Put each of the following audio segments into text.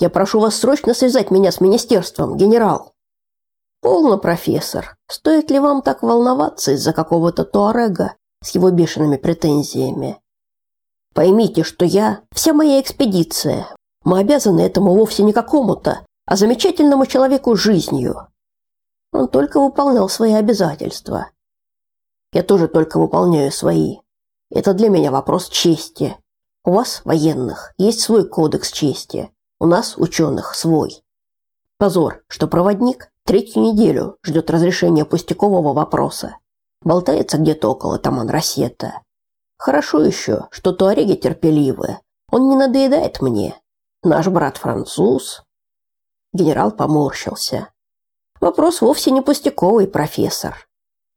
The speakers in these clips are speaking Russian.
Я прошу вас срочно связать меня с министерством, генерал. Полно, профессор. Стоит ли вам так волноваться из-за какого-то туарега с его бешеными претензиями? Поймите, что я, вся моя экспедиция, мы обязаны этому вовсе не какому-то, а замечательному человеку жизнью. Он только выполнял свои обязательства. Я тоже только выполняю свои. Это для меня вопрос чести. У вас, военных, есть свой кодекс чести. У нас, ученых, свой. Позор, что проводник третью неделю ждет разрешения пустякового вопроса. Болтается где-то около Таман-Рассета. Хорошо еще, что туареги терпеливы. Он не надоедает мне. Наш брат француз. Генерал поморщился. Вопрос вовсе не пустяковый, профессор.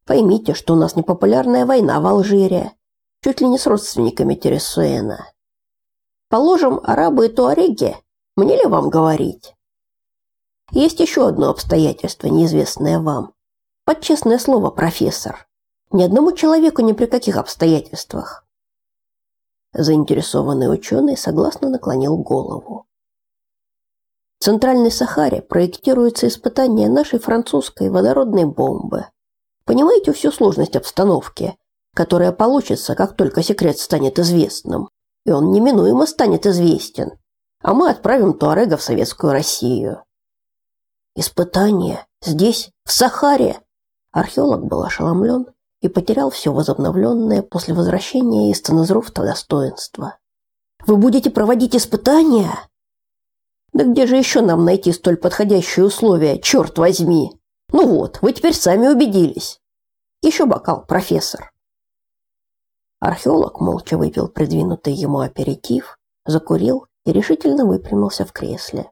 Поймите, что у нас непопулярная война в Алжире, чуть ли не с родственниками Тересуэна. Положим, арабы и туареги, мне ли вам говорить? Есть еще одно обстоятельство, неизвестное вам. Под честное слово, профессор. Ни одному человеку ни при каких обстоятельствах. Заинтересованный ученый согласно наклонил голову. В Центральной Сахаре проектируется испытание нашей французской водородной бомбы. Понимаете всю сложность обстановки, которая получится, как только секрет станет известным. И он неминуемо станет известен. А мы отправим Туарега в Советскую Россию. Испытание? Здесь? В Сахаре? Археолог был ошеломлен и потерял все возобновленное после возвращения из Таназруфта достоинство. «Вы будете проводить испытания?» «Да где же еще нам найти столь подходящие условия, черт возьми?» Ну вот, вы теперь сами убедились. Еще бокал, профессор. Археолог молча выпил придвинутый ему аперитив, закурил и решительно выпрямился в кресле.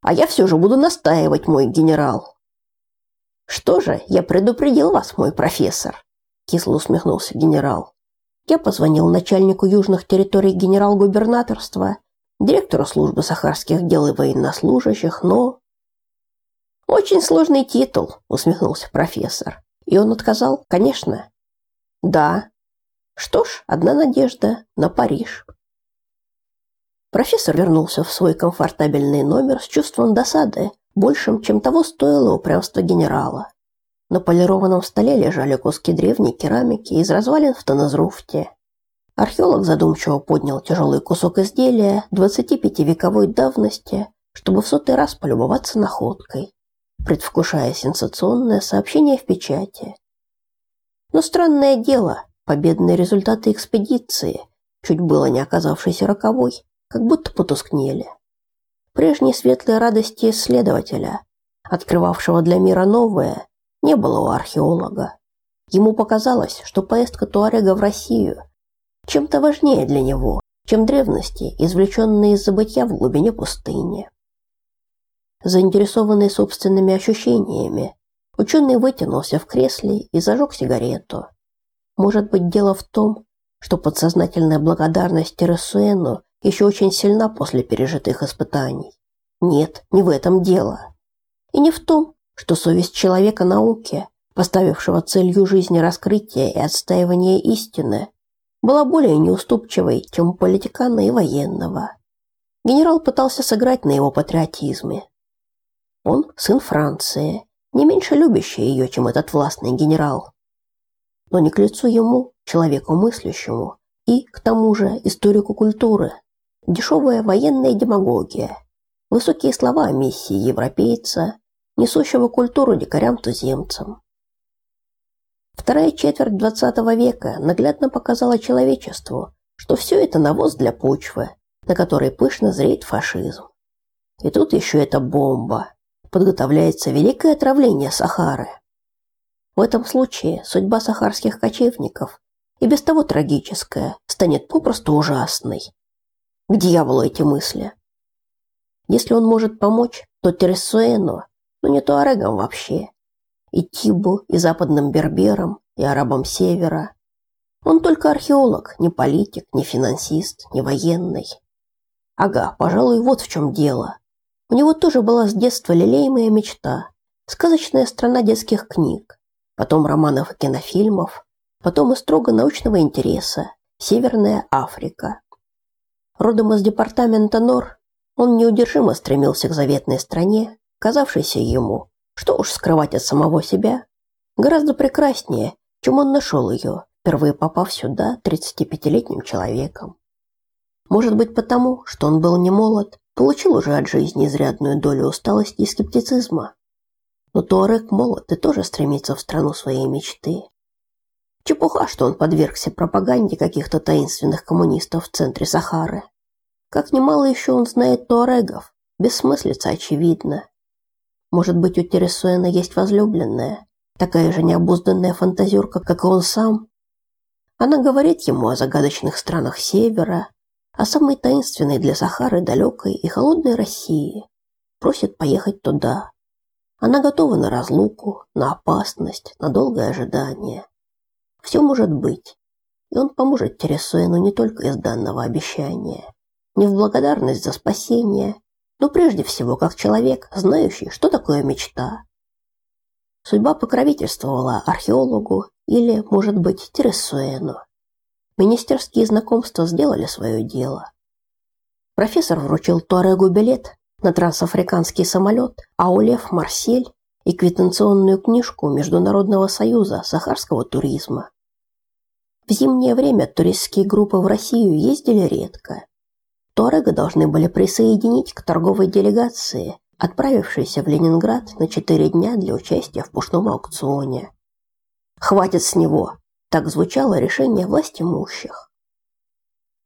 А я все же буду настаивать, мой генерал. Что же, я предупредил вас, мой профессор, кисло усмехнулся генерал. Я позвонил начальнику южных территорий генерал-губернаторства, директору службы сахарских дел и военнослужащих, но очень сложный титул, усмехнулся профессор. И он отказал? Конечно. Да. Что ж, одна надежда на Париж. Профессор вернулся в свой комфортабельный номер с чувством досады, большим, чем того стоило упрямство генерала. На полированном столе лежали куски древней керамики из развалин в Таназруфте. Археолог задумчиво поднял тяжелый кусок изделия 25-вековой давности, чтобы в сотый раз полюбоваться находкой предвкушая сенсационное сообщение в печати. Но странное дело, победные результаты экспедиции, чуть было не оказавшейся роковой, как будто потускнели. Прежней светлой радости исследователя, открывавшего для мира новое, не было у археолога. Ему показалось, что поездка Туарега в Россию чем-то важнее для него, чем древности, извлеченные из забытья в глубине пустыни. Заинтересованный собственными ощущениями, ученый вытянулся в кресле и зажег сигарету. Может быть, дело в том, что подсознательная благодарность Тересуэну еще очень сильна после пережитых испытаний. Нет, не в этом дело. И не в том, что совесть человека науки, поставившего целью жизни раскрытие и отстаивание истины, была более неуступчивой, чем у политикана и военного. Генерал пытался сыграть на его патриотизме. Он сын Франции, не меньше любящий ее, чем этот властный генерал. Но не к лицу ему, человеку мыслящему, и, к тому же, историку культуры. Дешевая военная демагогия, высокие слова миссии европейца, несущего культуру дикарям-туземцам. Вторая четверть XX века наглядно показала человечеству, что все это навоз для почвы, на которой пышно зреет фашизм. И тут еще эта бомба, подготовляется великое отравление Сахары. В этом случае судьба сахарских кочевников, и без того трагическая, станет попросту ужасной. К дьяволу эти мысли. Если он может помочь, то Тересуэну, но не туарегам вообще, и Тибу, и западным берберам, и арабам севера. Он только археолог, не политик, не финансист, не военный. Ага, пожалуй, вот в чем дело. У него тоже была с детства лелеемая мечта сказочная страна детских книг, потом романов и кинофильмов, потом и строго научного интереса Северная Африка. Родом из департамента Нор, Он неудержимо стремился к заветной стране, казавшейся ему, что уж скрывать от самого себя, гораздо прекраснее, чем он нашел ее, впервые попав сюда 35-летним человеком. Может быть потому, что он был не молод, получил уже от жизни изрядную долю усталости и скептицизма. Но Туарек молод и тоже стремится в страну своей мечты. Чепуха, что он подвергся пропаганде каких-то таинственных коммунистов в центре Сахары. Как немало еще он знает туарегов, бессмыслица очевидна. Может быть, у Тересуэна есть возлюбленная, такая же необузданная фантазерка, как и он сам. Она говорит ему о загадочных странах Севера, о самой таинственной для Сахары далекой и холодной России. Просит поехать туда. Она готова на разлуку, на опасность, на долгое ожидание. Все может быть. И он поможет Тересуэну не только из данного обещания не в благодарность за спасение, но прежде всего как человек, знающий, что такое мечта. Судьба покровительствовала археологу или, может быть, Тересуэну. Министерские знакомства сделали свое дело. Профессор вручил Туарегу билет на трансафриканский самолет Аулев Марсель и квитанционную книжку Международного союза сахарского туризма. В зимнее время туристские группы в Россию ездили редко. Туарега должны были присоединить к торговой делегации, отправившейся в Ленинград на четыре дня для участия в пушном аукционе. «Хватит с него!» – так звучало решение власть имущих.